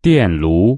电炉。